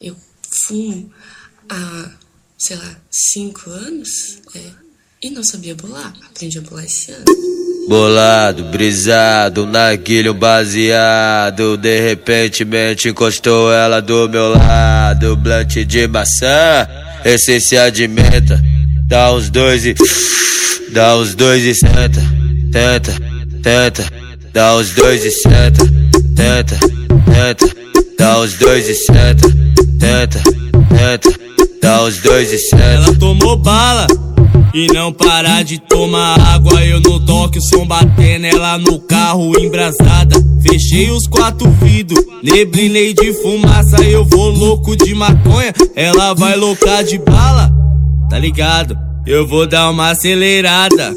Eu fumo há, sei lá, cinco anos? É, e não sabia bolar. Aprendi a bolar esse ano. Bolado, brisado, naquele baseado. De repente mente encostou ela do meu lado. Blunt de maçã, essência de menta. Dá uns dois e... Dá uns dois e senta, tenta, tenta. Dá uns dois e senta, tenta, tenta. Dá uns dois e senta tenta, tenta, dá os dois e sete. Ela tomou bala e não para de tomar água. Eu no toque, o som batendo, ela no carro embrasada. Fechei os quatro vidros, neblinei de fumaça. Eu vou louco de maconha, ela vai louca de bala. Tá ligado? Eu vou dar uma acelerada.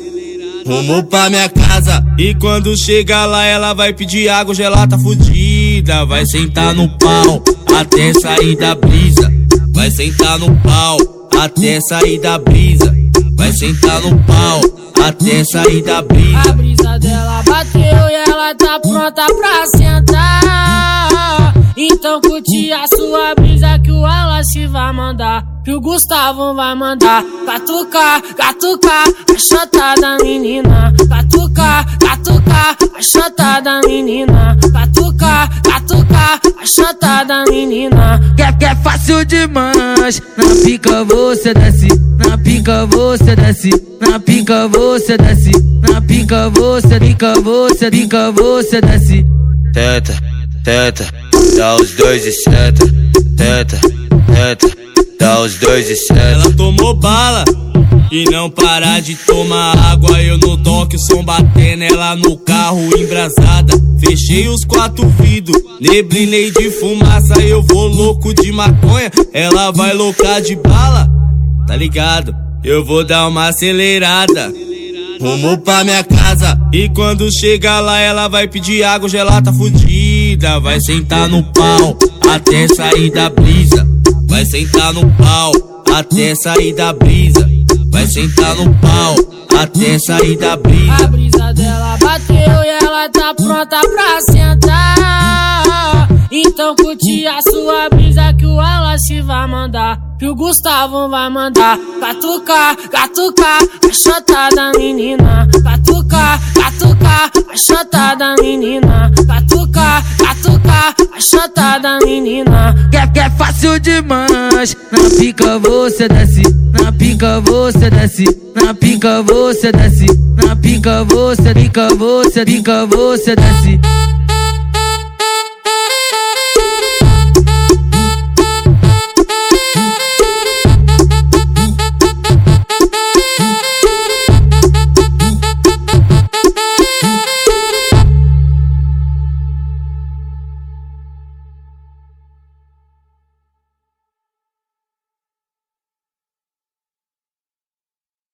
Rumo pra minha casa. E quando chegar lá, ela vai pedir água gelada fudida. Vai sentar no pau até sair da brisa. Vai sentar no pau até sair da brisa. Vai sentar no pau até sair da brisa. A brisa dela bateu e ela tá pronta pra sentar. Então curte a sua brisa que o Wallace vai mandar. Que o Gustavo vai mandar Catucar, catucar A chota da menina Catucar, catucar A chota da menina. Catucar, catucar A chota da menina. Quer que é fácil demais. Na pica você desce Na pica você desce Na pica você desce Na pica você, pica você, pica você desce. Tenta, tenta Dá os dois e senta Tenta, tenta Dá os dois e sete. Ela tomou bala e não para de tomar água. Eu no toque, o som batendo, ela no carro embrasada. Fechei os quatro vidros, neblinei de fumaça. Eu vou louco de maconha, ela vai louca de bala. Tá ligado? Eu vou dar uma acelerada. Rumo pra minha casa. E quando chegar lá, ela vai pedir água gelada fudida. Vai sentar no pau até sair da brisa. Vai sentar no pau até sair da brisa. Vai sentar no pau até sair da brisa. A brisa dela bateu e ela tá pronta pra sentar. Então curte a sua brisa que o Wallace vai mandar. Que o Gustavo vai mandar. Catucar, catucar, a chota da menina. Catucar, catucar, a chota da menina. Catucar, catucar, a chota da menina. Quer que é fácil demais Na pica você desce Na pica você desce Na pica você desce Na pica você, pica você, pica você desce